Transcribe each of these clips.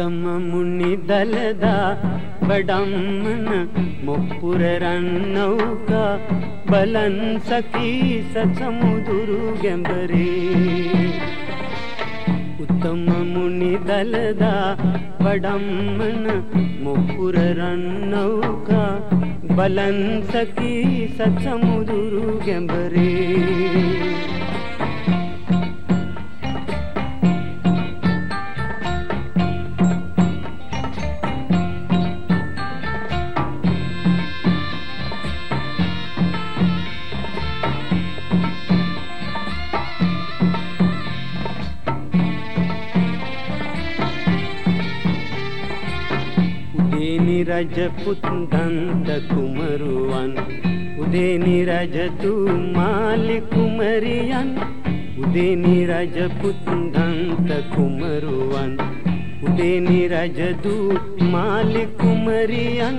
ಉತ್ತಮ ಮುನಿ ದಲದ ಬಡಮ್ಮನ ಮೊಪ್ಪುರರನ್ನೌಕ ಬಲನ್ ಸಖಿ ಸಚಮುದುರು ಗೆಂಬರೇ. ಉತ್ತಮ ಮುನಿ ದಲದ ಬಡಮ್ಮನ ಮೊಪ್ಪುರರನ್ನೌಕ ಬಲನ್ ಸಖಿ ಸಚಮುದುರು රජපුත් දන්ත කුමරුවන් උදේනි රජතු මාලි කුමරියන් උදේනි රජපුත් දන්ත කුමරුවන් උදේනි රජතු මාලි කුමරියන්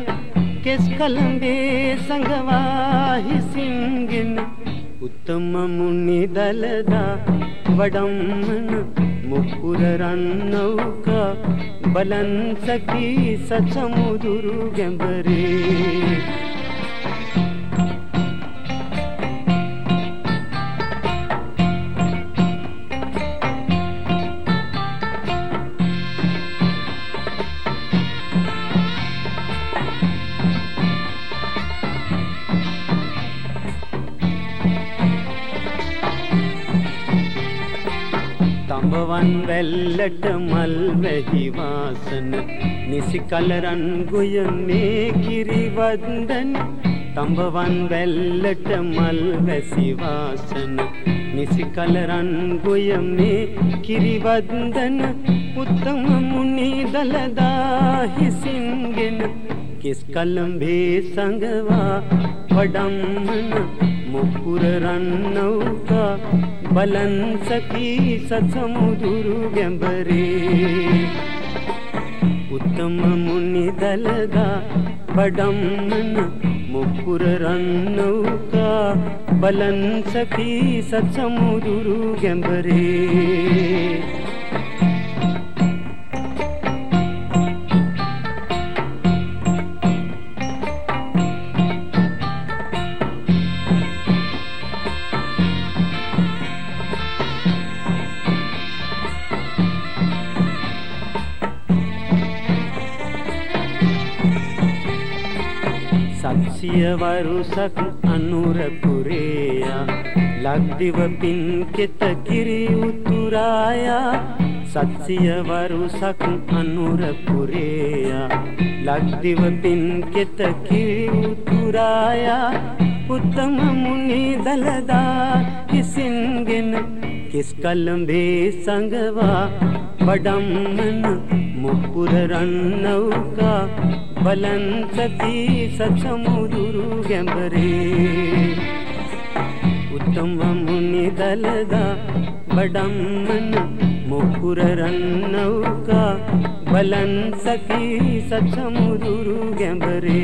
කෙස් කලඹේ සංගවා හිසින්ගෙන උත්තම මුනි දලදා වඩම්මන මුහුරරන්නවුකා බලන් සකී සචමුදුරු ගැඹරේ සබවන් වැල්ලට මල් වැහි වාසන. නිසි කලරන් ගුය මේ කිරිවන්දන. තඹවන් වැල්ලට මල් වැසි වාසන. නිසි කලරන් ගොය මේ කිරිවන්දන. උත්තම මුනි දලදා හිසින්ගෙන किस कलम्भे संगवा पडम्बन मुकुर रन्नौका बलन सखी ससमुदुरु गंबरे उत्तम मुनि दलगा पडम्बन मुकुर रन्नौका बलन सखी ससमुदुरु गंबरे සත්සිය වරුසක් අනුරපුරේයා. ලක්දිව පින් කෙත කිරි උතුරායා. සත්සිය වරුසක් අනුරපුරේයා. ලක්දිව පින් කෙත කිරි උතුරායා. උත්තම මුනි දලදා කිසින්ගෙන කිස් කලඹේ සංගවා බඩම්මන මුපුර රන්නෞකා ಬಲಂತತಿ ಸಚಮುದುರುಗೆಂಬರೆ ಉತ್ತಮ ಮುನಿದಲದ ಬಡಮ್ಮನ ಮುಕುರರನ್ನೌಕ ಬಲಂತಕಿ ಸಚಮುದುರುಗೆಂಬರೆ